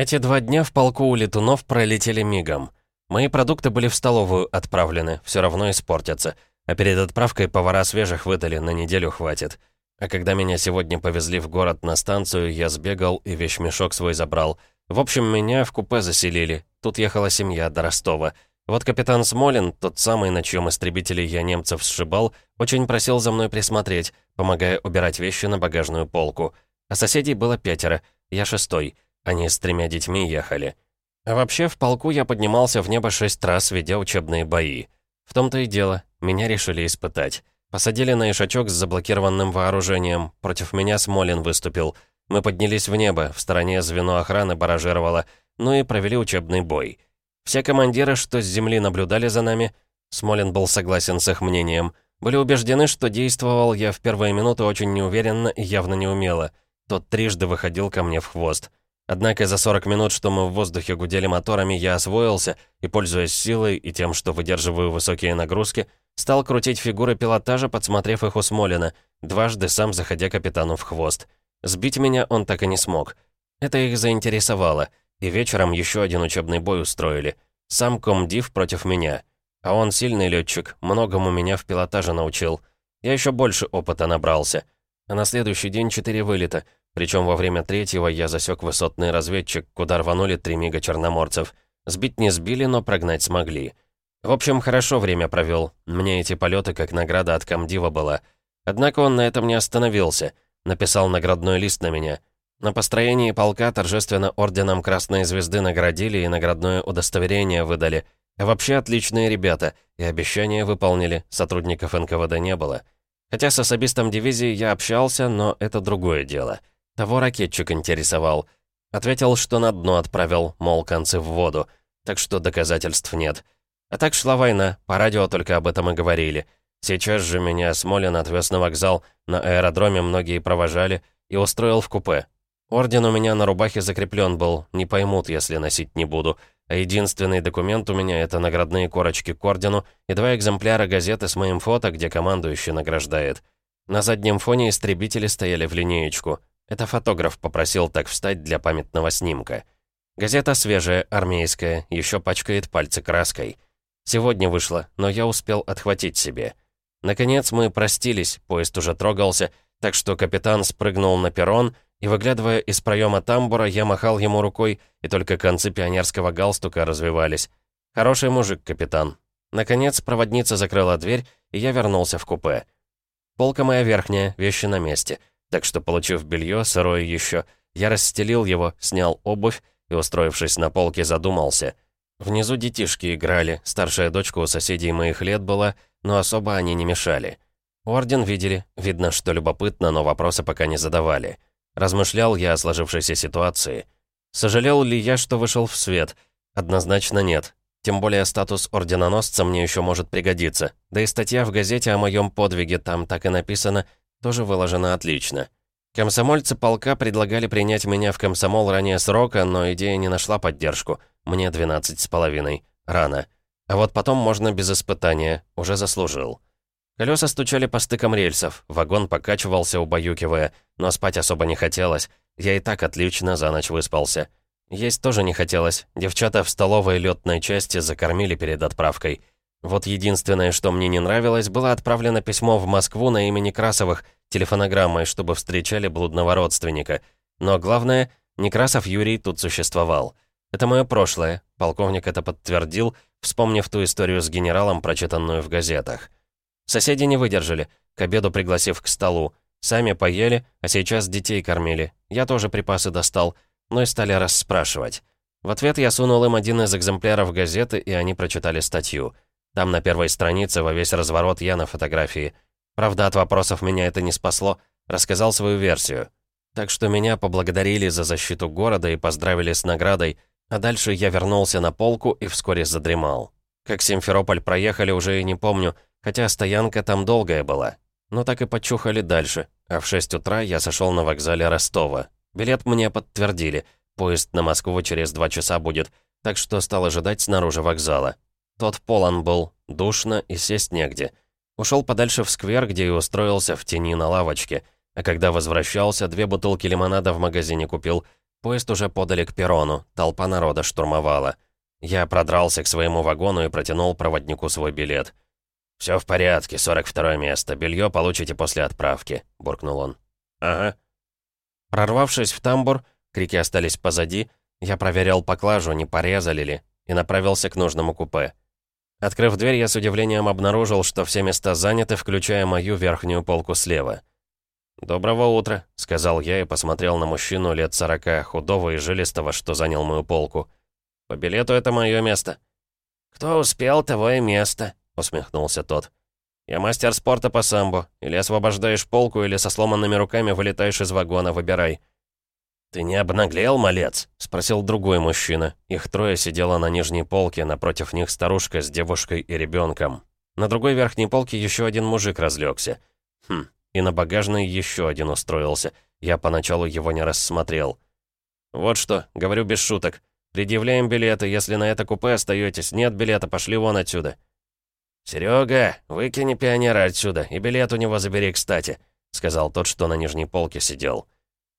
Эти два дня в полку у летунов пролетели мигом. Мои продукты были в столовую отправлены, все равно испортятся. А перед отправкой повара свежих выдали, на неделю хватит. А когда меня сегодня повезли в город на станцию, я сбегал и вещмешок свой забрал. В общем, меня в купе заселили. Тут ехала семья до Ростова. Вот капитан Смолин, тот самый, на чьем истребителе я немцев сшибал, очень просил за мной присмотреть, помогая убирать вещи на багажную полку. А соседей было пятеро, я шестой. Они с тремя детьми ехали. А вообще, в полку я поднимался в небо шесть раз, ведя учебные бои. В том-то и дело, меня решили испытать. Посадили на ишачок с заблокированным вооружением. Против меня Смолин выступил. Мы поднялись в небо, в стороне звено охраны баражировало, ну и провели учебный бой. Все командиры, что с земли наблюдали за нами, Смолин был согласен с их мнением, были убеждены, что действовал я в первые минуты очень неуверенно и явно неумело. Тот трижды выходил ко мне в хвост. Однако за 40 минут, что мы в воздухе гудели моторами, я освоился и, пользуясь силой и тем, что выдерживаю высокие нагрузки, стал крутить фигуры пилотажа, подсмотрев их у Смолина, дважды сам заходя капитану в хвост. Сбить меня он так и не смог. Это их заинтересовало, и вечером еще один учебный бой устроили. Сам комдив против меня. А он сильный летчик, многому меня в пилотаже научил. Я еще больше опыта набрался. А на следующий день четыре вылета — причем во время третьего я засек высотный разведчик, куда рванули три мига черноморцев. Сбить не сбили, но прогнать смогли. В общем, хорошо время провел. Мне эти полеты как награда от комдива была. Однако он на этом не остановился. Написал наградной лист на меня. На построении полка торжественно орденом Красной Звезды наградили и наградное удостоверение выдали. А вообще отличные ребята, и обещания выполнили, сотрудников НКВД не было. Хотя с особистом дивизии я общался, но это другое дело. Того ракетчик интересовал. Ответил, что на дно отправил, мол, концы в воду. Так что доказательств нет. А так шла война, по радио только об этом и говорили. Сейчас же меня Смолин отвез на вокзал, на аэродроме многие провожали и устроил в купе. Орден у меня на рубахе закреплен был, не поймут, если носить не буду. А единственный документ у меня — это наградные корочки к ордену и два экземпляра газеты с моим фото, где командующий награждает. На заднем фоне истребители стояли в линеечку. Это фотограф попросил так встать для памятного снимка. Газета свежая, армейская, еще пачкает пальцы краской. Сегодня вышла, но я успел отхватить себе. Наконец мы простились, поезд уже трогался, так что капитан спрыгнул на перрон, и, выглядывая из проема тамбура, я махал ему рукой, и только концы пионерского галстука развивались. Хороший мужик, капитан. Наконец, проводница закрыла дверь, и я вернулся в купе. Полка моя верхняя, вещи на месте — так что, получив белье, сырое еще, я расстелил его, снял обувь и, устроившись на полке, задумался. Внизу детишки играли, старшая дочка у соседей моих лет была, но особо они не мешали. Орден видели, видно, что любопытно, но вопросы пока не задавали. Размышлял я о сложившейся ситуации. Сожалел ли я, что вышел в свет? Однозначно нет. Тем более статус орденоносца мне еще может пригодиться. Да и статья в газете о моем подвиге там так и написано — тоже выложено отлично. Комсомольцы полка предлагали принять меня в комсомол ранее срока, но идея не нашла поддержку. Мне 12 с половиной. Рано. А вот потом можно без испытания. Уже заслужил. Колеса стучали по стыкам рельсов, вагон покачивался, убаюкивая, но спать особо не хотелось. Я и так отлично за ночь выспался. Есть тоже не хотелось. Девчата в столовой летной части закормили перед отправкой. Вот единственное, что мне не нравилось, было отправлено письмо в Москву на имя Некрасовых, телефонограммой, чтобы встречали блудного родственника. Но главное, Некрасов Юрий тут существовал. Это мое прошлое, полковник это подтвердил, вспомнив ту историю с генералом, прочитанную в газетах. Соседи не выдержали, к обеду пригласив к столу. Сами поели, а сейчас детей кормили. Я тоже припасы достал, но и стали расспрашивать. В ответ я сунул им один из экземпляров газеты, и они прочитали статью — там на первой странице во весь разворот я на фотографии. Правда, от вопросов меня это не спасло. Рассказал свою версию. Так что меня поблагодарили за защиту города и поздравили с наградой, а дальше я вернулся на полку и вскоре задремал. Как Симферополь проехали, уже и не помню, хотя стоянка там долгая была. Но так и почухали дальше, а в 6 утра я сошел на вокзале Ростова. Билет мне подтвердили, поезд на Москву через два часа будет, так что стал ожидать снаружи вокзала. Тот полон был, душно и сесть негде. Ушел подальше в сквер, где и устроился в тени на лавочке. А когда возвращался, две бутылки лимонада в магазине купил. Поезд уже подали к перрону, толпа народа штурмовала. Я продрался к своему вагону и протянул проводнику свой билет. «Все в порядке, 42 место. Белье получите после отправки», — буркнул он. «Ага». Прорвавшись в тамбур, крики остались позади, я проверял поклажу, не порезали ли, и направился к нужному купе. Открыв дверь, я с удивлением обнаружил, что все места заняты, включая мою верхнюю полку слева. «Доброго утра», — сказал я и посмотрел на мужчину лет сорока, худого и жилистого, что занял мою полку. «По билету это мое место». «Кто успел, того и место», — усмехнулся тот. «Я мастер спорта по самбо. Или освобождаешь полку, или со сломанными руками вылетаешь из вагона, выбирай». «Ты не обнаглел, малец?» — спросил другой мужчина. Их трое сидело на нижней полке, напротив них старушка с девушкой и ребенком. На другой верхней полке еще один мужик разлегся. Хм, и на багажной еще один устроился. Я поначалу его не рассмотрел. «Вот что, говорю без шуток. Предъявляем билеты, если на это купе остаетесь. Нет билета, пошли вон отсюда». «Серега, выкини пионера отсюда, и билет у него забери, кстати», — сказал тот, что на нижней полке сидел.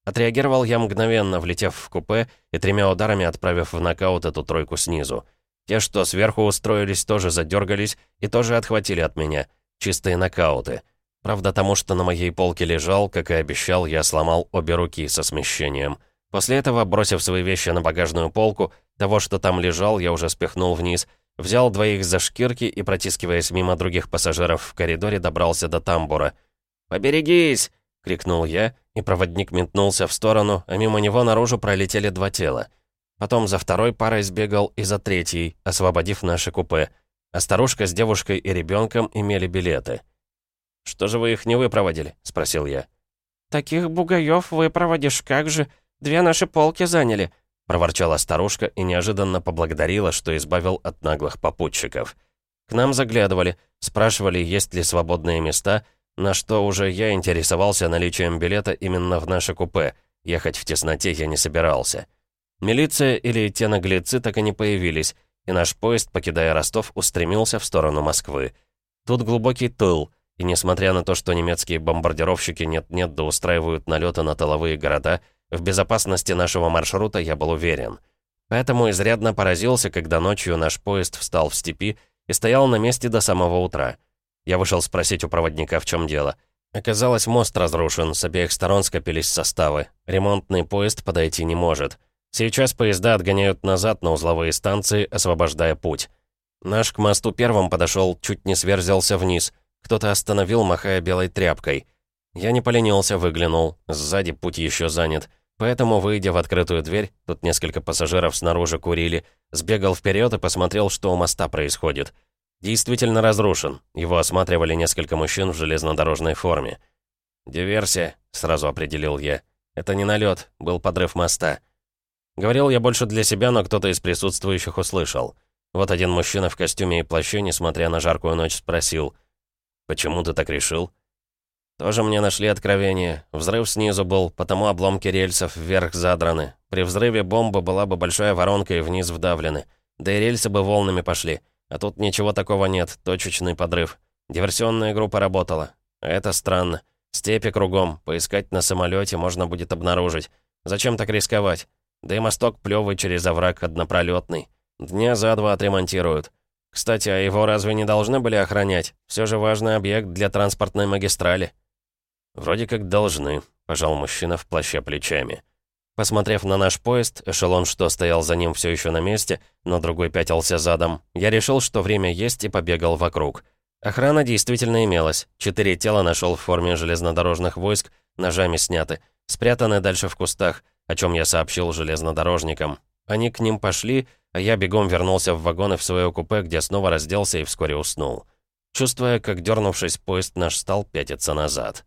Отреагировал я мгновенно, влетев в купе и тремя ударами отправив в нокаут эту тройку снизу. Те, что сверху устроились, тоже задергались и тоже отхватили от меня. Чистые нокауты. Правда, тому, что на моей полке лежал, как и обещал, я сломал обе руки со смещением. После этого, бросив свои вещи на багажную полку, того, что там лежал, я уже спихнул вниз, взял двоих за шкирки и, протискиваясь мимо других пассажиров в коридоре, добрался до тамбура. «Поберегись!» — крикнул я, и проводник метнулся в сторону, а мимо него наружу пролетели два тела. Потом за второй парой сбегал и за третьей, освободив наше купе. А старушка с девушкой и ребенком имели билеты. «Что же вы их не выпроводили?» — спросил я. «Таких бугаев выпроводишь, как же? Две наши полки заняли», — проворчала старушка и неожиданно поблагодарила, что избавил от наглых попутчиков. К нам заглядывали, спрашивали, есть ли свободные места — на что уже я интересовался наличием билета именно в наше купе. Ехать в тесноте я не собирался. Милиция или те наглецы так и не появились, и наш поезд, покидая Ростов, устремился в сторону Москвы. Тут глубокий тыл, и несмотря на то, что немецкие бомбардировщики нет-нет да устраивают налеты на тыловые города, в безопасности нашего маршрута я был уверен. Поэтому изрядно поразился, когда ночью наш поезд встал в степи и стоял на месте до самого утра. Я вышел спросить у проводника, в чем дело. Оказалось, мост разрушен, с обеих сторон скопились составы. Ремонтный поезд подойти не может. Сейчас поезда отгоняют назад на узловые станции, освобождая путь. Наш к мосту первым подошел, чуть не сверзился вниз. Кто-то остановил, махая белой тряпкой. Я не поленился, выглянул. Сзади путь еще занят. Поэтому, выйдя в открытую дверь, тут несколько пассажиров снаружи курили, сбегал вперед и посмотрел, что у моста происходит. Действительно разрушен. Его осматривали несколько мужчин в железнодорожной форме. «Диверсия», — сразу определил я. «Это не налет, был подрыв моста». Говорил я больше для себя, но кто-то из присутствующих услышал. Вот один мужчина в костюме и плаще, несмотря на жаркую ночь, спросил. «Почему ты так решил?» «Тоже мне нашли откровение. Взрыв снизу был, потому обломки рельсов вверх задраны. При взрыве бомба была бы большая воронка и вниз вдавлены. Да и рельсы бы волнами пошли. А тут ничего такого нет, точечный подрыв. Диверсионная группа работала. Это странно. Степи кругом, поискать на самолете можно будет обнаружить. Зачем так рисковать? Да и мосток плевый через овраг однопролетный. Дня за два отремонтируют. Кстати, а его разве не должны были охранять? Все же важный объект для транспортной магистрали. Вроде как должны, пожал мужчина в плаще плечами. Посмотрев на наш поезд, эшелон, что стоял за ним, все еще на месте, но другой пятился задом, я решил, что время есть и побегал вокруг. Охрана действительно имелась. Четыре тела нашел в форме железнодорожных войск, ножами сняты, спрятаны дальше в кустах, о чем я сообщил железнодорожникам. Они к ним пошли, а я бегом вернулся в вагон и в свое купе, где снова разделся и вскоре уснул. Чувствуя, как дернувшись, поезд наш стал пятиться назад.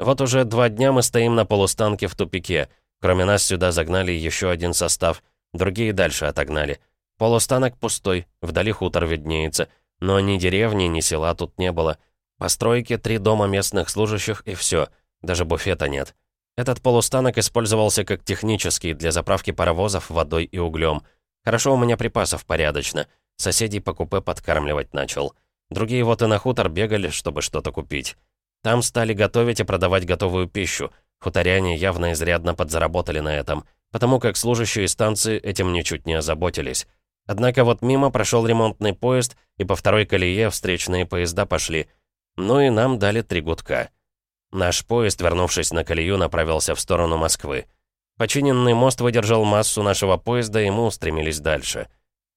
Вот уже два дня мы стоим на полустанке в тупике. Кроме нас сюда загнали еще один состав. Другие дальше отогнали. Полустанок пустой, вдали хутор виднеется. Но ни деревни, ни села тут не было. Постройки, три дома местных служащих и все. Даже буфета нет. Этот полустанок использовался как технический для заправки паровозов водой и углем. Хорошо у меня припасов порядочно. Соседей по купе подкармливать начал. Другие вот и на хутор бегали, чтобы что-то купить. Там стали готовить и продавать готовую пищу. Хуторяне явно изрядно подзаработали на этом, потому как служащие станции этим ничуть не озаботились. Однако вот мимо прошел ремонтный поезд, и по второй колее встречные поезда пошли. Ну и нам дали три гудка. Наш поезд, вернувшись на колею, направился в сторону Москвы. Починенный мост выдержал массу нашего поезда, и мы устремились дальше.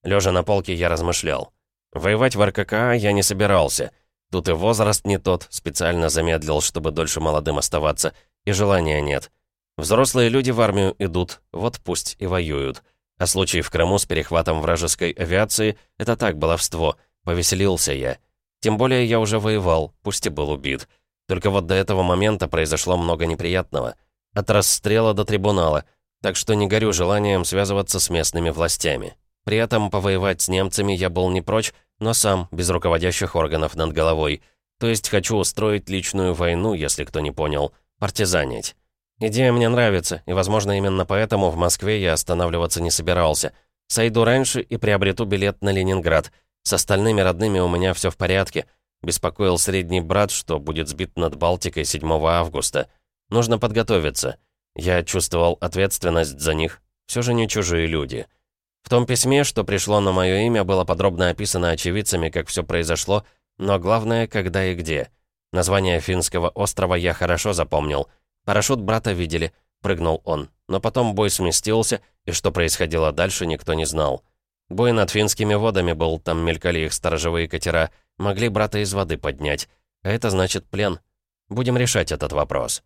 Лежа на полке, я размышлял. Воевать в РККА я не собирался. Тут и возраст не тот, специально замедлил, чтобы дольше молодым оставаться, и желания нет. Взрослые люди в армию идут, вот пусть и воюют. А случай в Крыму с перехватом вражеской авиации — это так, баловство. Повеселился я. Тем более я уже воевал, пусть и был убит. Только вот до этого момента произошло много неприятного. От расстрела до трибунала. Так что не горю желанием связываться с местными властями. При этом повоевать с немцами я был не прочь, но сам, без руководящих органов над головой. То есть хочу устроить личную войну, если кто не понял. Партизанить. Идея мне нравится, и, возможно, именно поэтому в Москве я останавливаться не собирался. Сойду раньше и приобрету билет на Ленинград. С остальными родными у меня все в порядке. Беспокоил средний брат, что будет сбит над Балтикой 7 августа. Нужно подготовиться. Я чувствовал ответственность за них. Все же не чужие люди. В том письме, что пришло на мое имя, было подробно описано очевидцами, как все произошло, но главное, когда и где. Название финского острова я хорошо запомнил — Парашют брата видели, прыгнул он. Но потом бой сместился, и что происходило дальше, никто не знал. Бой над финскими водами был, там мелькали их сторожевые катера, могли брата из воды поднять. А это значит плен. Будем решать этот вопрос.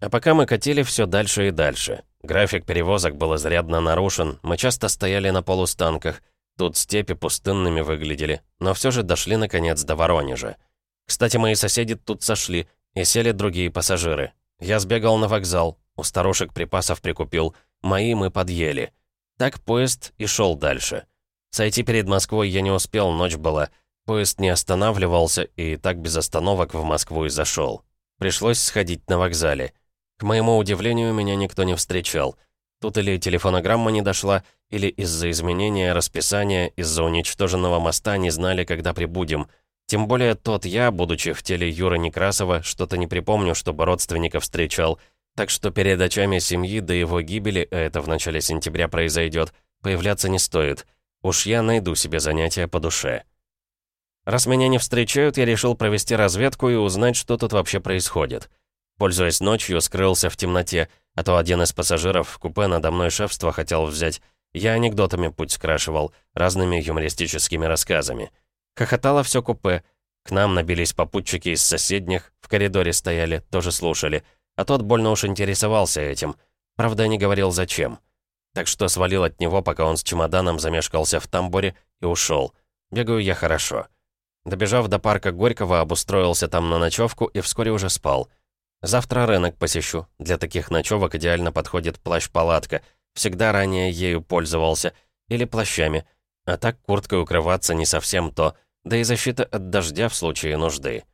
А пока мы катили все дальше и дальше. График перевозок был изрядно нарушен, мы часто стояли на полустанках. Тут степи пустынными выглядели, но все же дошли наконец до Воронежа. Кстати, мои соседи тут сошли, и сели другие пассажиры. Я сбегал на вокзал, у старушек припасов прикупил, мои мы подъели. Так поезд и шел дальше. Сойти перед Москвой я не успел, ночь была. Поезд не останавливался, и так без остановок в Москву и зашел. Пришлось сходить на вокзале. К моему удивлению, меня никто не встречал. Тут или телефонограмма не дошла, или из-за изменения расписания, из-за уничтоженного моста не знали, когда прибудем — тем более тот я, будучи в теле Юры Некрасова, что-то не припомню, чтобы родственников встречал. Так что перед очами семьи до его гибели, а это в начале сентября произойдет, появляться не стоит. Уж я найду себе занятия по душе. Раз меня не встречают, я решил провести разведку и узнать, что тут вообще происходит. Пользуясь ночью, скрылся в темноте, а то один из пассажиров в купе надо мной шефство хотел взять. Я анекдотами путь скрашивал, разными юмористическими рассказами. Хохотало все купе. К нам набились попутчики из соседних, в коридоре стояли, тоже слушали. А тот больно уж интересовался этим. Правда, не говорил зачем. Так что свалил от него, пока он с чемоданом замешкался в тамбуре и ушел. Бегаю я хорошо. Добежав до парка Горького, обустроился там на ночевку и вскоре уже спал. Завтра рынок посещу. Для таких ночевок идеально подходит плащ-палатка. Всегда ранее ею пользовался. Или плащами. А так курткой укрываться не совсем то — да и защита от дождя в случае нужды.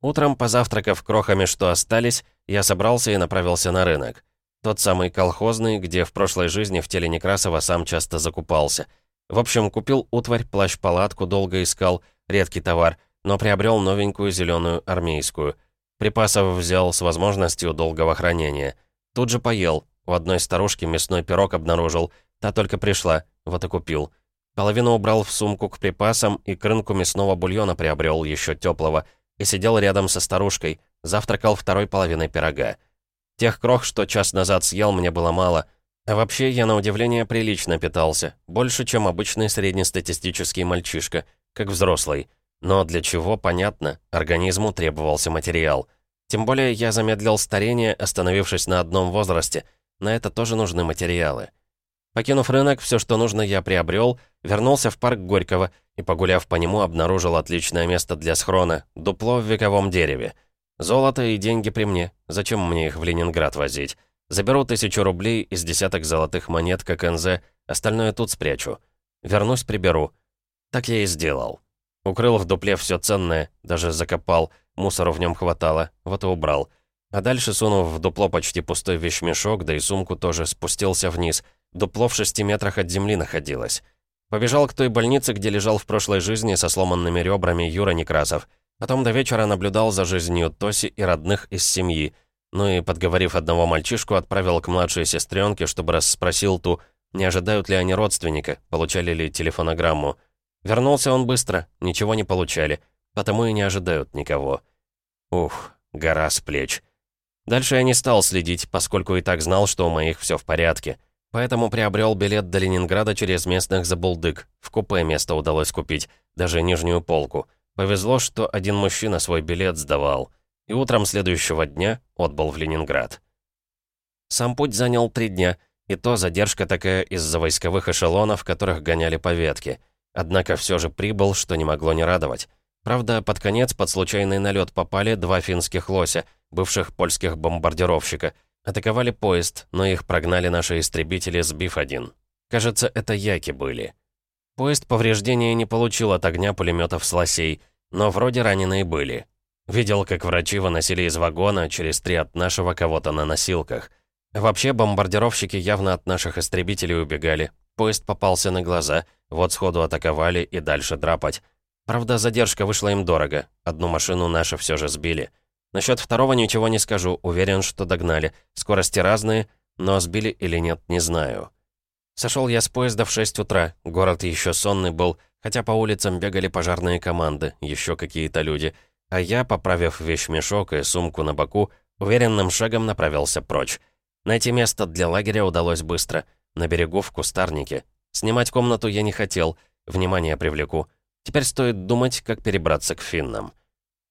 Утром, позавтракав крохами, что остались, я собрался и направился на рынок. Тот самый колхозный, где в прошлой жизни в теле Некрасова сам часто закупался. В общем, купил утварь, плащ-палатку, долго искал, редкий товар, но приобрел новенькую зеленую армейскую. Припасов взял с возможностью долгого хранения. Тут же поел. У одной старушки мясной пирог обнаружил. Та только пришла, вот и купил. Половину убрал в сумку к припасам и к рынку мясного бульона приобрел еще теплого и сидел рядом со старушкой, завтракал второй половиной пирога. Тех крох, что час назад съел, мне было мало. А вообще, я на удивление прилично питался. Больше, чем обычный среднестатистический мальчишка, как взрослый. Но для чего, понятно, организму требовался материал. Тем более я замедлил старение, остановившись на одном возрасте. На это тоже нужны материалы. Покинув рынок, все, что нужно, я приобрел, вернулся в парк Горького и, погуляв по нему, обнаружил отличное место для схрона — дупло в вековом дереве. Золото и деньги при мне. Зачем мне их в Ленинград возить? Заберу тысячу рублей из десяток золотых монет, как НЗ, остальное тут спрячу. Вернусь, приберу. Так я и сделал. Укрыл в дупле все ценное, даже закопал, мусору в нем хватало, вот и убрал. А дальше, сунув в дупло почти пустой вещмешок, да и сумку тоже, спустился вниз — Дупло в шести метрах от земли находилось. Побежал к той больнице, где лежал в прошлой жизни со сломанными ребрами Юра Некрасов. Потом до вечера наблюдал за жизнью Тоси и родных из семьи. Ну и, подговорив одного мальчишку, отправил к младшей сестренке, чтобы расспросил ту, не ожидают ли они родственника, получали ли телефонограмму. Вернулся он быстро, ничего не получали, потому и не ожидают никого. Ух, гора с плеч. Дальше я не стал следить, поскольку и так знал, что у моих все в порядке. Поэтому приобрел билет до Ленинграда через местных забулдык. В купе место удалось купить, даже нижнюю полку. Повезло, что один мужчина свой билет сдавал. И утром следующего дня отбыл в Ленинград. Сам путь занял три дня, и то задержка такая из-за войсковых эшелонов, которых гоняли по ветке. Однако все же прибыл, что не могло не радовать. Правда, под конец под случайный налет попали два финских лося, бывших польских бомбардировщика. Атаковали поезд, но их прогнали наши истребители, сбив один. Кажется, это яки были. Поезд повреждения не получил от огня пулеметов с лосей, но вроде раненые были. Видел, как врачи выносили из вагона через три от нашего кого-то на носилках. Вообще, бомбардировщики явно от наших истребителей убегали. Поезд попался на глаза, вот сходу атаковали и дальше драпать. Правда, задержка вышла им дорого. Одну машину наши все же сбили. Насчет второго ничего не скажу, уверен, что догнали. Скорости разные, но сбили или нет, не знаю. Сошел я с поезда в 6 утра, город еще сонный был, хотя по улицам бегали пожарные команды, еще какие-то люди. А я, поправив вещмешок и сумку на боку, уверенным шагом направился прочь. Найти место для лагеря удалось быстро. На берегу в кустарнике. Снимать комнату я не хотел, внимание привлеку. Теперь стоит думать, как перебраться к финнам.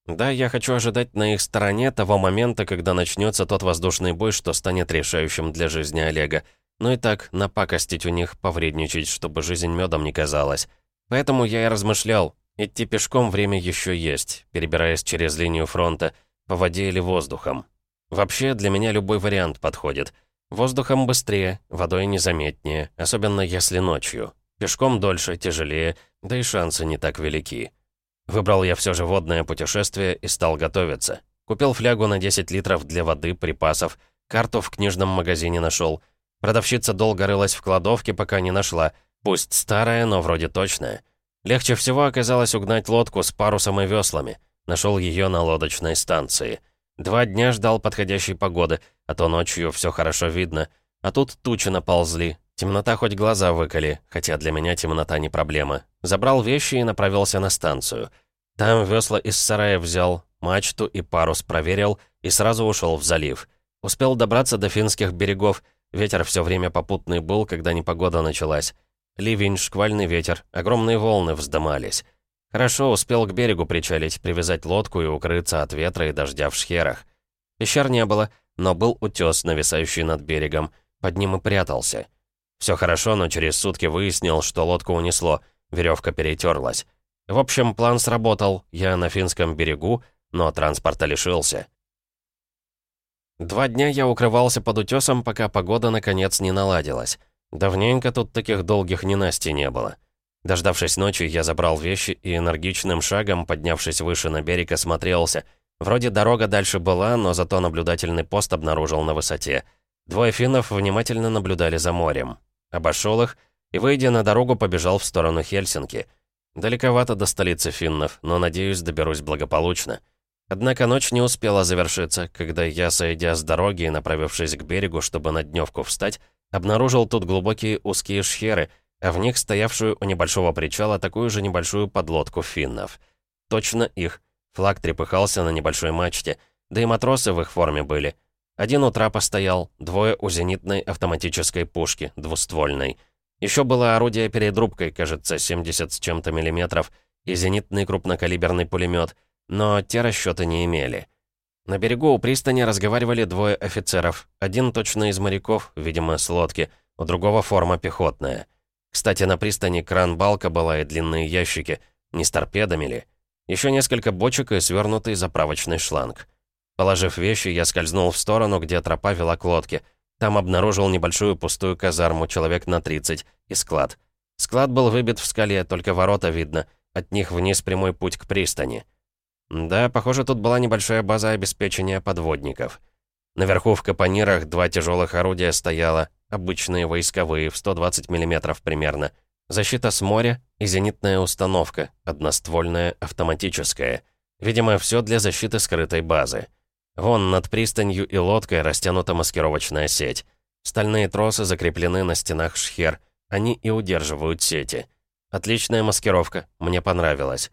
Да, я хочу ожидать на их стороне того момента, когда начнется тот воздушный бой, что станет решающим для жизни Олега. Ну и так, напакостить у них, повредничать, чтобы жизнь медом не казалась. Поэтому я и размышлял. Идти пешком время еще есть, перебираясь через линию фронта, по воде или воздухом. Вообще, для меня любой вариант подходит. Воздухом быстрее, водой незаметнее, особенно если ночью. Пешком дольше, тяжелее, да и шансы не так велики. Выбрал я все же водное путешествие и стал готовиться. Купил флягу на 10 литров для воды, припасов, карту в книжном магазине нашел. Продавщица долго рылась в кладовке, пока не нашла. Пусть старая, но вроде точная. Легче всего оказалось угнать лодку с парусом и веслами. Нашел ее на лодочной станции. Два дня ждал подходящей погоды, а то ночью все хорошо видно. А тут тучи наползли, Темнота хоть глаза выколи, хотя для меня темнота не проблема. Забрал вещи и направился на станцию. Там весла из сарая взял, мачту и парус проверил и сразу ушел в залив. Успел добраться до финских берегов, ветер все время попутный был, когда непогода началась. Ливень, шквальный ветер, огромные волны вздымались. Хорошо успел к берегу причалить, привязать лодку и укрыться от ветра и дождя в шхерах. Пещер не было, но был утес, нависающий над берегом. Под ним и прятался. Все хорошо, но через сутки выяснил, что лодку унесло, веревка перетерлась. В общем, план сработал, я на финском берегу, но транспорта лишился. Два дня я укрывался под утесом, пока погода наконец не наладилась. Давненько тут таких долгих ненастий не было. Дождавшись ночи, я забрал вещи и энергичным шагом, поднявшись выше на берег, осмотрелся. Вроде дорога дальше была, но зато наблюдательный пост обнаружил на высоте. Двое финнов внимательно наблюдали за морем. Обошел их и, выйдя на дорогу, побежал в сторону Хельсинки. Далековато до столицы финнов, но, надеюсь, доберусь благополучно. Однако ночь не успела завершиться, когда я, сойдя с дороги и направившись к берегу, чтобы на дневку встать, обнаружил тут глубокие узкие шхеры, а в них стоявшую у небольшого причала такую же небольшую подлодку финнов. Точно их. Флаг трепыхался на небольшой мачте, да и матросы в их форме были. Один у трапа стоял, двое у зенитной автоматической пушки, двуствольной. Еще было орудие перед рубкой, кажется, 70 с чем-то миллиметров, и зенитный крупнокалиберный пулемет, но те расчеты не имели. На берегу у пристани разговаривали двое офицеров. Один точно из моряков, видимо, с лодки, у другого форма пехотная. Кстати, на пристани кран-балка была и длинные ящики, не с торпедами ли. Еще несколько бочек и свернутый заправочный шланг. Положив вещи, я скользнул в сторону, где тропа вела к лодке. Там обнаружил небольшую пустую казарму, человек на 30, и склад. Склад был выбит в скале, только ворота видно. От них вниз прямой путь к пристани. Да, похоже, тут была небольшая база обеспечения подводников. Наверху в капонирах два тяжелых орудия стояло, обычные войсковые, в 120 мм примерно. Защита с моря и зенитная установка, одноствольная, автоматическая. Видимо, все для защиты скрытой базы. Вон над пристанью и лодкой растянута маскировочная сеть. Стальные тросы закреплены на стенах шхер. Они и удерживают сети. Отличная маскировка, мне понравилось.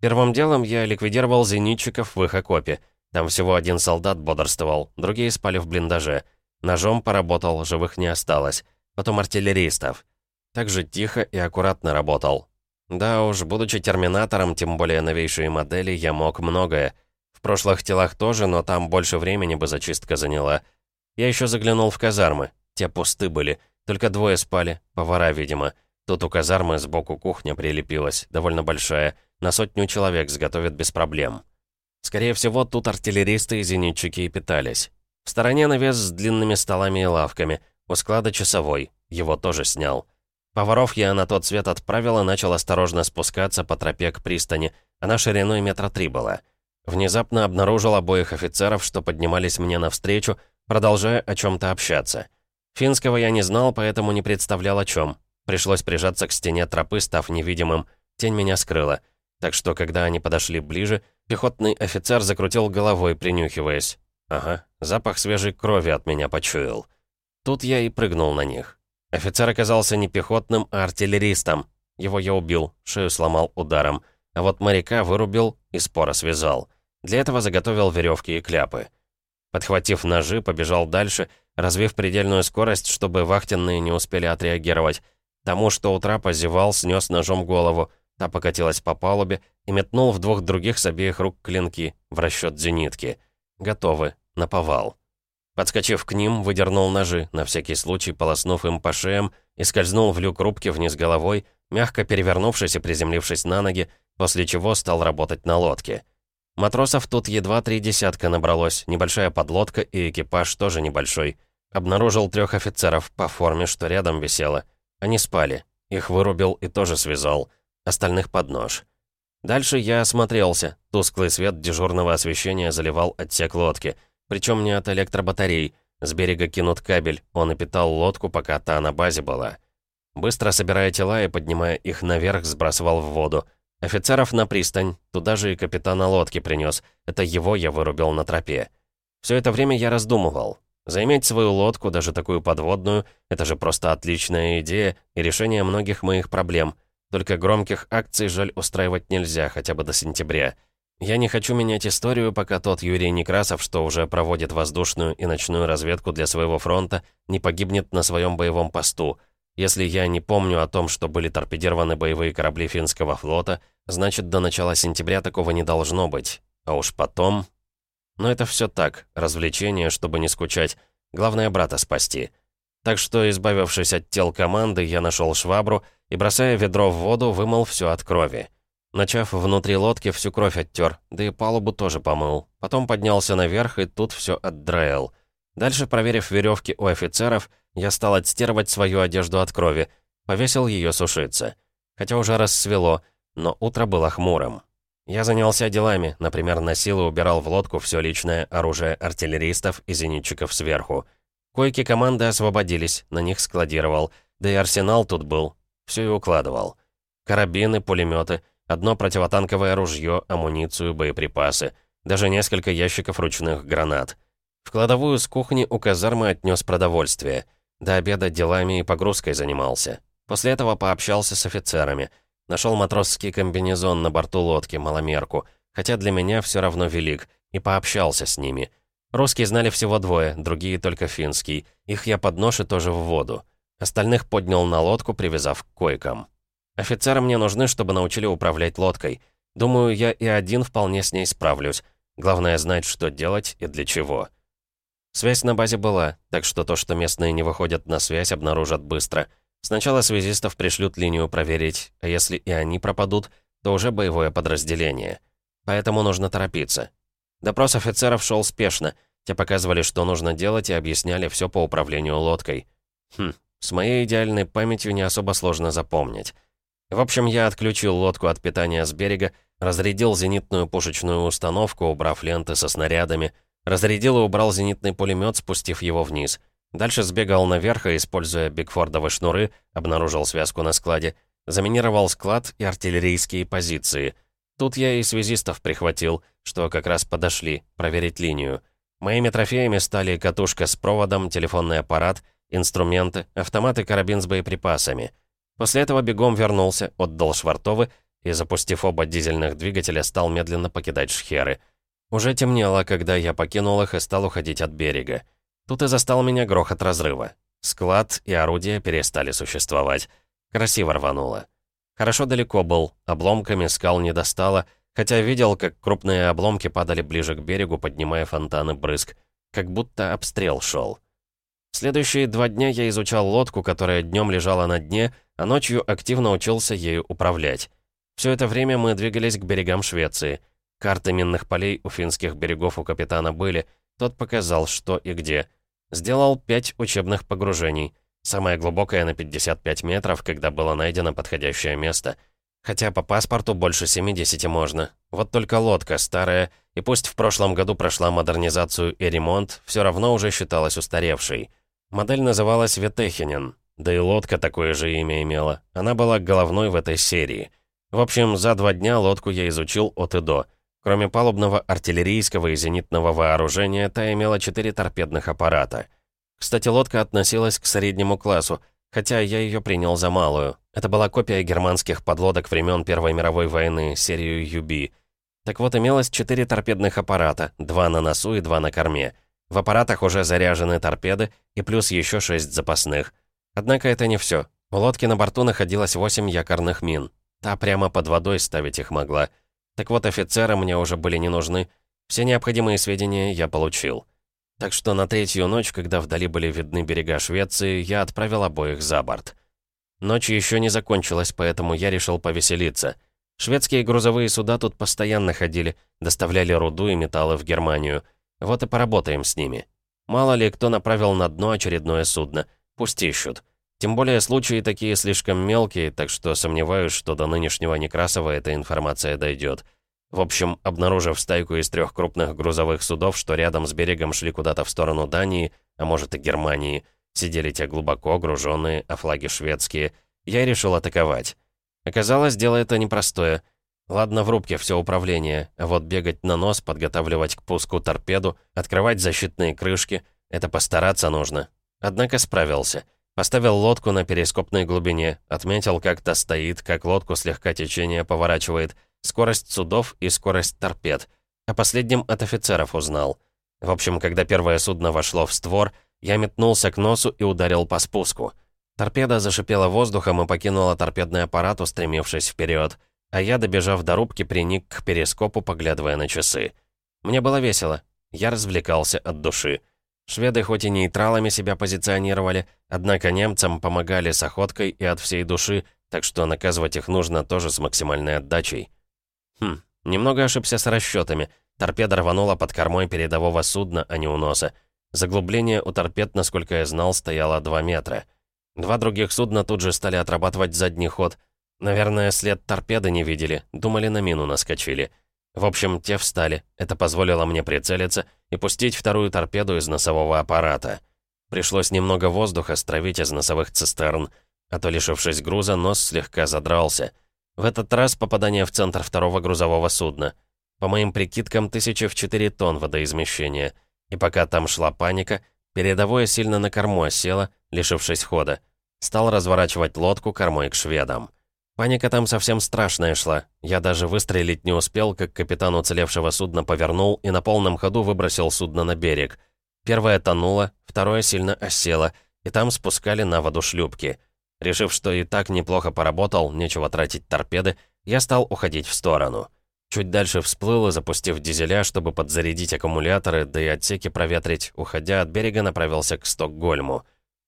Первым делом я ликвидировал зенитчиков в их окопе. Там всего один солдат бодрствовал, другие спали в блиндаже. Ножом поработал, живых не осталось. Потом артиллеристов. Также тихо и аккуратно работал. Да уж, будучи терминатором, тем более новейшей модели, я мог многое. В прошлых телах тоже, но там больше времени бы зачистка заняла. Я еще заглянул в казармы. Те пусты были. Только двое спали, повара, видимо. Тут у казармы сбоку кухня прилепилась, довольно большая. На сотню человек сготовят без проблем. Скорее всего, тут артиллеристы и зенитчики и питались. В стороне навес с длинными столами и лавками. У склада часовой. Его тоже снял. Поваров я на тот свет отправил и начал осторожно спускаться по тропе к пристани. Она шириной метра три была. Внезапно обнаружил обоих офицеров, что поднимались мне навстречу, продолжая о чем-то общаться. Финского я не знал, поэтому не представлял о чем. Пришлось прижаться к стене тропы, став невидимым. Тень меня скрыла. Так что, когда они подошли ближе, пехотный офицер закрутил головой, принюхиваясь. Ага, запах свежей крови от меня почуял. Тут я и прыгнул на них. Офицер оказался не пехотным, а артиллеристом. Его я убил, шею сломал ударом. А вот моряка вырубил и споро связал. Для этого заготовил веревки и кляпы. Подхватив ножи, побежал дальше, развив предельную скорость, чтобы вахтенные не успели отреагировать. Тому, что у трапа зевал, снес ножом голову. Та покатилась по палубе и метнул в двух других с обеих рук клинки в расчет зенитки. Готовы. Наповал. Подскочив к ним, выдернул ножи, на всякий случай полоснув им по шеям, и скользнул в люк рубки вниз головой, мягко перевернувшись и приземлившись на ноги, после чего стал работать на лодке. Матросов тут едва три десятка набралось, небольшая подлодка и экипаж тоже небольшой. Обнаружил трех офицеров по форме, что рядом висело. Они спали. Их вырубил и тоже связал. Остальных под нож. Дальше я осмотрелся. Тусклый свет дежурного освещения заливал отсек лодки. Причем не от электробатарей. С берега кинут кабель. Он и питал лодку, пока та на базе была. Быстро собирая тела и поднимая их наверх, сбрасывал в воду. Офицеров на пристань, туда же и капитана лодки принес. Это его я вырубил на тропе. Все это время я раздумывал. Заиметь свою лодку, даже такую подводную, это же просто отличная идея и решение многих моих проблем. Только громких акций жаль устраивать нельзя, хотя бы до сентября. Я не хочу менять историю, пока тот Юрий Некрасов, что уже проводит воздушную и ночную разведку для своего фронта, не погибнет на своем боевом посту. Если я не помню о том, что были торпедированы боевые корабли финского флота, значит, до начала сентября такого не должно быть. А уж потом... Но это все так, развлечение, чтобы не скучать. Главное, брата спасти. Так что, избавившись от тел команды, я нашел швабру и, бросая ведро в воду, вымыл все от крови. Начав внутри лодки, всю кровь оттер, да и палубу тоже помыл. Потом поднялся наверх и тут все отдраил. Дальше, проверив веревки у офицеров, я стал отстирывать свою одежду от крови, повесил ее сушиться. Хотя уже рассвело, но утро было хмурым. Я занялся делами, например, носил и убирал в лодку все личное оружие артиллеристов и зенитчиков сверху. Койки команды освободились, на них складировал, да и арсенал тут был, все и укладывал. Карабины, пулеметы, одно противотанковое ружье, амуницию, боеприпасы, даже несколько ящиков ручных гранат. В кладовую с кухни у казармы отнес продовольствие. До обеда делами и погрузкой занимался. После этого пообщался с офицерами — Нашел матросский комбинезон на борту лодки, маломерку, хотя для меня все равно велик, и пообщался с ними. Русские знали всего двое, другие только финский. Их я подношу тоже в воду. Остальных поднял на лодку, привязав к койкам. Офицеры мне нужны, чтобы научили управлять лодкой. Думаю, я и один вполне с ней справлюсь. Главное знать, что делать и для чего. Связь на базе была, так что то, что местные не выходят на связь, обнаружат быстро — Сначала связистов пришлют линию проверить, а если и они пропадут, то уже боевое подразделение. Поэтому нужно торопиться. Допрос офицеров шел спешно. Те показывали, что нужно делать, и объясняли все по управлению лодкой. Хм, с моей идеальной памятью не особо сложно запомнить. В общем, я отключил лодку от питания с берега, разрядил зенитную пушечную установку, убрав ленты со снарядами, разрядил и убрал зенитный пулемет, спустив его вниз — Дальше сбегал наверх и, используя бигфордовые шнуры, обнаружил связку на складе, заминировал склад и артиллерийские позиции. Тут я и связистов прихватил, что как раз подошли, проверить линию. Моими трофеями стали катушка с проводом, телефонный аппарат, инструменты, автомат и карабин с боеприпасами. После этого бегом вернулся, отдал швартовы и, запустив оба дизельных двигателя, стал медленно покидать шхеры. Уже темнело, когда я покинул их и стал уходить от берега. Тут и застал меня грохот разрыва. Склад и орудия перестали существовать. Красиво рвануло. Хорошо далеко был, обломками скал не достало, хотя видел, как крупные обломки падали ближе к берегу, поднимая фонтаны брызг. Как будто обстрел шел. следующие два дня я изучал лодку, которая днем лежала на дне, а ночью активно учился ею управлять. Все это время мы двигались к берегам Швеции. Карты минных полей у финских берегов у капитана были, тот показал, что и где. Сделал пять учебных погружений. Самое глубокое на 55 метров, когда было найдено подходящее место. Хотя по паспорту больше 70 можно. Вот только лодка старая, и пусть в прошлом году прошла модернизацию и ремонт, все равно уже считалась устаревшей. Модель называлась Ветехинен, да и лодка такое же имя имела. Она была головной в этой серии. В общем, за два дня лодку я изучил от и до. Кроме палубного артиллерийского и зенитного вооружения, та имела четыре торпедных аппарата — кстати, лодка относилась к среднему классу, хотя я ее принял за малую. Это была копия германских подлодок времен Первой мировой войны, серию UB. Так вот, имелось четыре торпедных аппарата, два на носу и два на корме. В аппаратах уже заряжены торпеды и плюс еще шесть запасных. Однако это не все. У лодки на борту находилось восемь якорных мин. Та прямо под водой ставить их могла. Так вот, офицеры мне уже были не нужны. Все необходимые сведения я получил. Так что на третью ночь, когда вдали были видны берега Швеции, я отправил обоих за борт. Ночь еще не закончилась, поэтому я решил повеселиться. Шведские грузовые суда тут постоянно ходили, доставляли руду и металлы в Германию. Вот и поработаем с ними. Мало ли кто направил на дно очередное судно. Пусть ищут. Тем более случаи такие слишком мелкие, так что сомневаюсь, что до нынешнего Некрасова эта информация дойдет. В общем, обнаружив стайку из трех крупных грузовых судов, что рядом с берегом шли куда-то в сторону Дании, а может и Германии, сидели те глубоко груженные, а флаги шведские, я решил атаковать. Оказалось, дело это непростое. Ладно, в рубке все управление, а вот бегать на нос, подготавливать к пуску торпеду, открывать защитные крышки — это постараться нужно. Однако справился. Поставил лодку на перископной глубине, отметил, как то стоит, как лодку слегка течение поворачивает — скорость судов и скорость торпед. О последнем от офицеров узнал. В общем, когда первое судно вошло в створ, я метнулся к носу и ударил по спуску. Торпеда зашипела воздухом и покинула торпедный аппарат, устремившись вперед, а я, добежав до рубки, приник к перископу, поглядывая на часы. Мне было весело. Я развлекался от души. Шведы хоть и нейтралами себя позиционировали, однако немцам помогали с охоткой и от всей души, так что наказывать их нужно тоже с максимальной отдачей. Хм, немного ошибся с расчетами. Торпеда рванула под кормой передового судна, а не у носа. Заглубление у торпед, насколько я знал, стояло 2 метра. Два других судна тут же стали отрабатывать задний ход. Наверное, след торпеды не видели, думали, на мину наскочили. В общем, те встали. Это позволило мне прицелиться и пустить вторую торпеду из носового аппарата. Пришлось немного воздуха стравить из носовых цистерн, а то, лишившись груза, нос слегка задрался — в этот раз попадание в центр второго грузового судна. По моим прикидкам, тысячи в 4 тонн водоизмещения. И пока там шла паника, передовое сильно на корму осело, лишившись хода. Стал разворачивать лодку кормой к шведам. Паника там совсем страшная шла. Я даже выстрелить не успел, как капитан уцелевшего судна повернул и на полном ходу выбросил судно на берег. Первое тонуло, второе сильно осело, и там спускали на воду шлюпки — Решив, что и так неплохо поработал, нечего тратить торпеды, я стал уходить в сторону. Чуть дальше всплыл и, запустив дизеля, чтобы подзарядить аккумуляторы, да и отсеки проветрить, уходя от берега, направился к Стокгольму.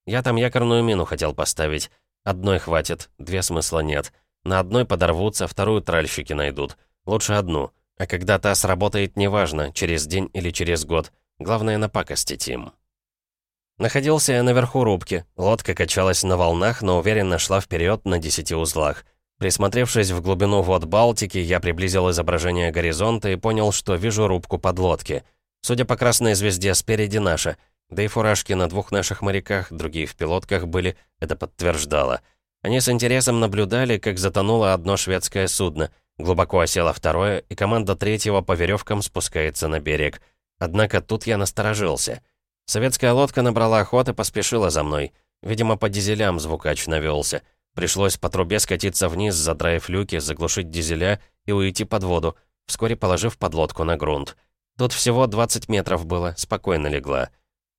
Я там якорную мину хотел поставить. Одной хватит, две смысла нет. На одной подорвутся, вторую тральщики найдут. Лучше одну. А когда та сработает, неважно, через день или через год. Главное, напакостить им. Находился я наверху рубки. Лодка качалась на волнах, но уверенно шла вперед на десяти узлах. Присмотревшись в глубину вод Балтики, я приблизил изображение горизонта и понял, что вижу рубку подлодки. Судя по красной звезде, спереди наша. Да и фуражки на двух наших моряках, другие в пилотках были, это подтверждало. Они с интересом наблюдали, как затонуло одно шведское судно. Глубоко осело второе, и команда третьего по веревкам спускается на берег. Однако тут я насторожился. Советская лодка набрала ход и поспешила за мной. Видимо, по дизелям звукач навелся. Пришлось по трубе скатиться вниз, задраив люки, заглушить дизеля и уйти под воду, вскоре положив подлодку на грунт. Тут всего 20 метров было, спокойно легла.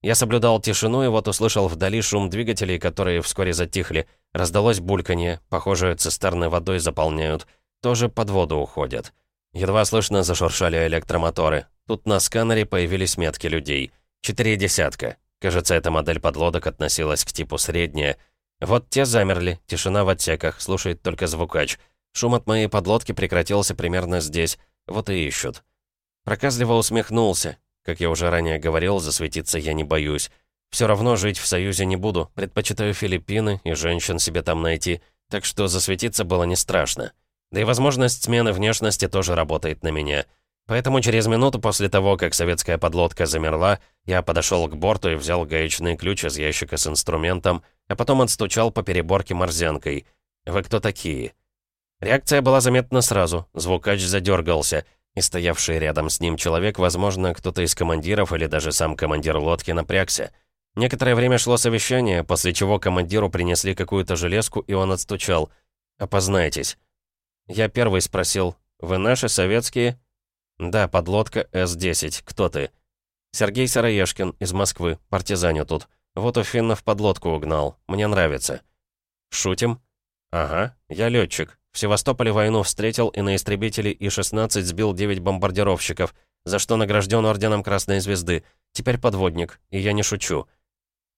Я соблюдал тишину и вот услышал вдали шум двигателей, которые вскоре затихли. Раздалось бульканье, похоже, цистерны водой заполняют. Тоже под воду уходят. Едва слышно зашуршали электромоторы. Тут на сканере появились метки людей. Четыре десятка. Кажется, эта модель подлодок относилась к типу средняя. Вот те замерли, тишина в отсеках, слушает только звукач. Шум от моей подлодки прекратился примерно здесь. Вот и ищут. Проказливо усмехнулся. Как я уже ранее говорил, засветиться я не боюсь. Все равно жить в Союзе не буду. Предпочитаю Филиппины и женщин себе там найти. Так что засветиться было не страшно. Да и возможность смены внешности тоже работает на меня. Поэтому через минуту после того, как советская подлодка замерла, я подошел к борту и взял гаечный ключ из ящика с инструментом, а потом отстучал по переборке морзянкой. «Вы кто такие?» Реакция была заметна сразу, звукач задергался, и стоявший рядом с ним человек, возможно, кто-то из командиров или даже сам командир лодки напрягся. Некоторое время шло совещание, после чего командиру принесли какую-то железку, и он отстучал. «Опознайтесь». Я первый спросил, «Вы наши, советские?» «Да, подлодка С-10. Кто ты?» «Сергей Сыроежкин, из Москвы. Партизаню тут. Вот у финнов подлодку угнал. Мне нравится». «Шутим?» «Ага. Я летчик. В Севастополе войну встретил и на истребителе И-16 сбил 9 бомбардировщиков, за что награжден Орденом Красной Звезды. Теперь подводник, и я не шучу».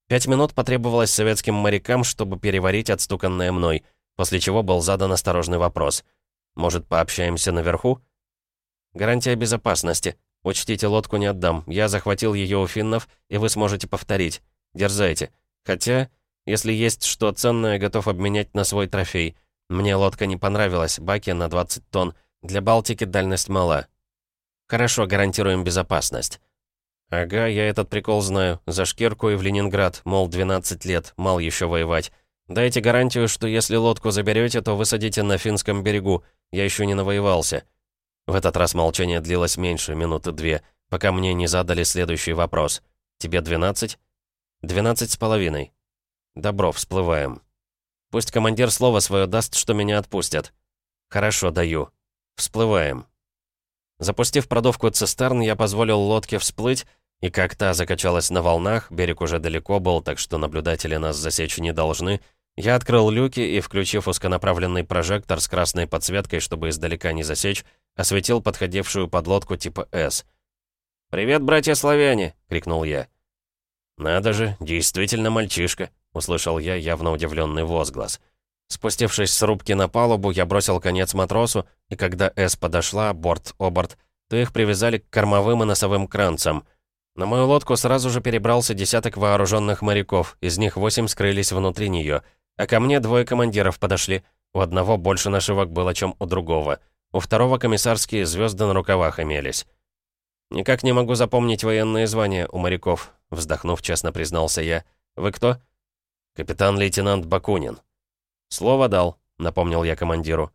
Пять минут потребовалось советским морякам, чтобы переварить отстуканное мной, после чего был задан осторожный вопрос. «Может, пообщаемся наверху?» Гарантия безопасности. Учтите, лодку не отдам. Я захватил ее у финнов, и вы сможете повторить. Дерзайте. Хотя, если есть что ценное, готов обменять на свой трофей. Мне лодка не понравилась, баки на 20 тонн. Для Балтики дальность мала. Хорошо, гарантируем безопасность. Ага, я этот прикол знаю. За шкирку и в Ленинград, мол, 12 лет, мал еще воевать. Дайте гарантию, что если лодку заберете, то высадите на финском берегу. Я еще не навоевался. В этот раз молчание длилось меньше, минуты две, пока мне не задали следующий вопрос. «Тебе 12?» «12 с половиной». «Добро, всплываем». «Пусть командир слово свое даст, что меня отпустят». «Хорошо, даю. Всплываем». Запустив продувку цистерн, я позволил лодке всплыть, и как та закачалась на волнах, берег уже далеко был, так что наблюдатели нас засечь не должны, я открыл люки и, включив узконаправленный прожектор с красной подсветкой, чтобы издалека не засечь, осветил подходившую подлодку типа «С». «Привет, братья-славяне!» — крикнул я. «Надо же, действительно мальчишка!» — услышал я явно удивленный возглас. Спустившись с рубки на палубу, я бросил конец матросу, и когда «С» подошла, борт-оборт, то их привязали к кормовым и носовым кранцам. На мою лодку сразу же перебрался десяток вооруженных моряков, из них восемь скрылись внутри нее, а ко мне двое командиров подошли. У одного больше нашивок было, чем у другого — у второго комиссарские звезды на рукавах имелись. «Никак не могу запомнить военные звания у моряков», вздохнув, честно признался я. «Вы кто?» «Капитан-лейтенант Бакунин». «Слово дал», — напомнил я командиру.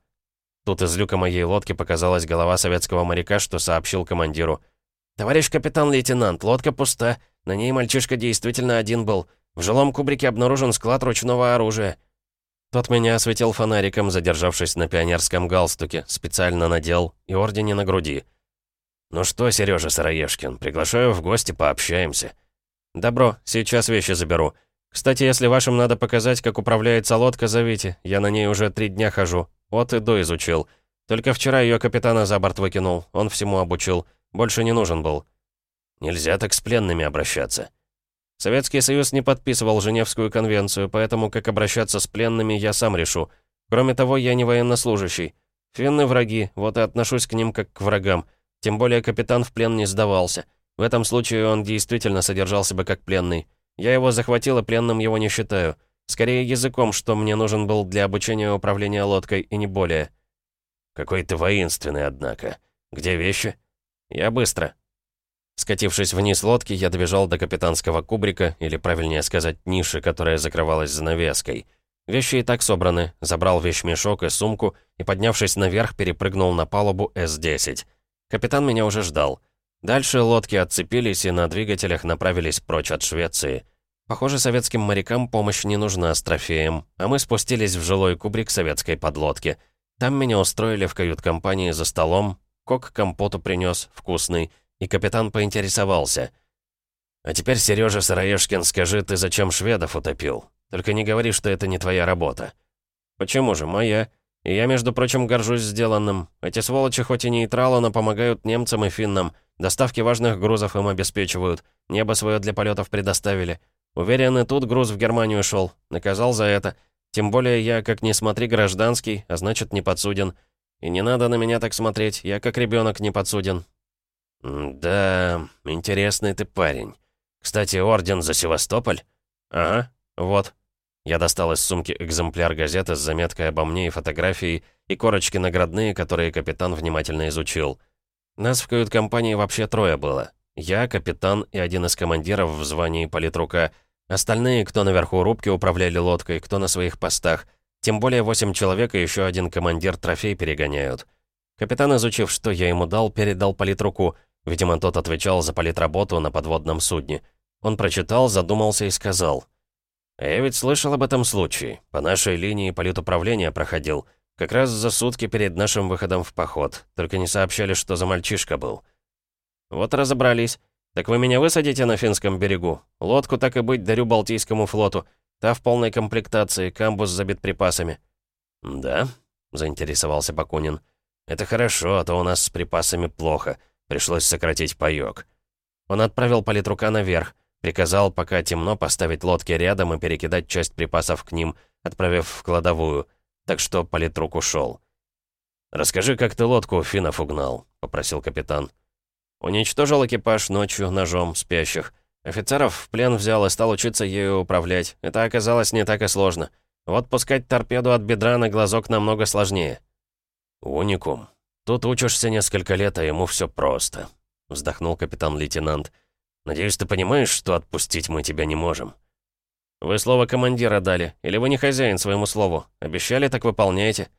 Тут из люка моей лодки показалась голова советского моряка, что сообщил командиру. «Товарищ капитан-лейтенант, лодка пуста. На ней мальчишка действительно один был. В жилом кубрике обнаружен склад ручного оружия». Тот меня осветил фонариком, задержавшись на пионерском галстуке, специально надел и ордене на груди. «Ну что, Сережа Сыроежкин, приглашаю в гости, пообщаемся». «Добро, сейчас вещи заберу. Кстати, если вашим надо показать, как управляется лодка, зовите. Я на ней уже три дня хожу. Вот и до изучил. Только вчера ее капитана за борт выкинул. Он всему обучил. Больше не нужен был». «Нельзя так с пленными обращаться». Советский Союз не подписывал Женевскую конвенцию, поэтому как обращаться с пленными я сам решу. Кроме того, я не военнослужащий. Финны враги, вот и отношусь к ним как к врагам. Тем более капитан в плен не сдавался. В этом случае он действительно содержался бы как пленный. Я его захватил и пленным его не считаю. Скорее языком, что мне нужен был для обучения управления лодкой, и не более. Какой ты воинственный, однако. Где вещи? Я быстро. Скатившись вниз лодки, я добежал до капитанского кубрика, или правильнее сказать, ниши, которая закрывалась занавеской. Вещи и так собраны, забрал вещмешок и сумку, и, поднявшись наверх, перепрыгнул на палубу С-10. Капитан меня уже ждал. Дальше лодки отцепились и на двигателях направились прочь от Швеции. Похоже, советским морякам помощь не нужна с трофеем, а мы спустились в жилой кубрик советской подлодки. Там меня устроили в кают-компании за столом, кок компоту принес, вкусный, и капитан поинтересовался. «А теперь, Сережа Сыроежкин, скажи, ты зачем шведов утопил? Только не говори, что это не твоя работа». «Почему же, моя? И я, между прочим, горжусь сделанным. Эти сволочи хоть и нейтралы, но помогают немцам и финнам. Доставки важных грузов им обеспечивают. Небо свое для полетов предоставили. Уверен, и тут груз в Германию шел. Наказал за это. Тем более я, как ни смотри, гражданский, а значит, не подсуден. И не надо на меня так смотреть, я как ребенок не подсуден». «Да, интересный ты парень. Кстати, орден за Севастополь?» «Ага, вот». Я достал из сумки экземпляр газеты с заметкой обо мне и фотографией, и корочки наградные, которые капитан внимательно изучил. Нас в кают-компании вообще трое было. Я, капитан и один из командиров в звании политрука. Остальные, кто наверху рубки управляли лодкой, кто на своих постах. Тем более восемь человек и еще один командир трофей перегоняют. Капитан, изучив, что я ему дал, передал политруку. Видимо, тот отвечал за политработу на подводном судне. Он прочитал, задумался и сказал — я ведь слышал об этом случае. По нашей линии политуправления проходил. Как раз за сутки перед нашим выходом в поход. Только не сообщали, что за мальчишка был. Вот разобрались. Так вы меня высадите на финском берегу? Лодку, так и быть, дарю Балтийскому флоту. Та в полной комплектации, камбус забит припасами. «Да?» — заинтересовался Бакунин. «Это хорошо, а то у нас с припасами плохо. Пришлось сократить паёк». Он отправил политрука наверх. Приказал, пока темно, поставить лодки рядом и перекидать часть припасов к ним, отправив в кладовую. Так что политрук ушел. «Расскажи, как ты лодку у финнов угнал», — попросил капитан. «Уничтожил экипаж ночью ножом спящих. Офицеров в плен взял и стал учиться ею управлять. Это оказалось не так и сложно. Вот пускать торпеду от бедра на глазок намного сложнее». «Уникум. Тут учишься несколько лет, а ему все просто», — вздохнул капитан-лейтенант. Надеюсь, ты понимаешь, что отпустить мы тебя не можем. Вы слово командира дали, или вы не хозяин своему слову? Обещали, так выполняйте.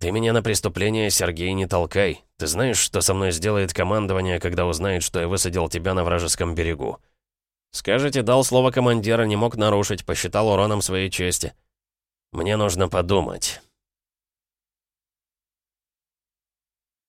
Ты меня на преступление, Сергей, не толкай. Ты знаешь, что со мной сделает командование, когда узнает, что я высадил тебя на вражеском берегу? Скажете, дал слово командира, не мог нарушить, посчитал уроном своей чести. Мне нужно подумать.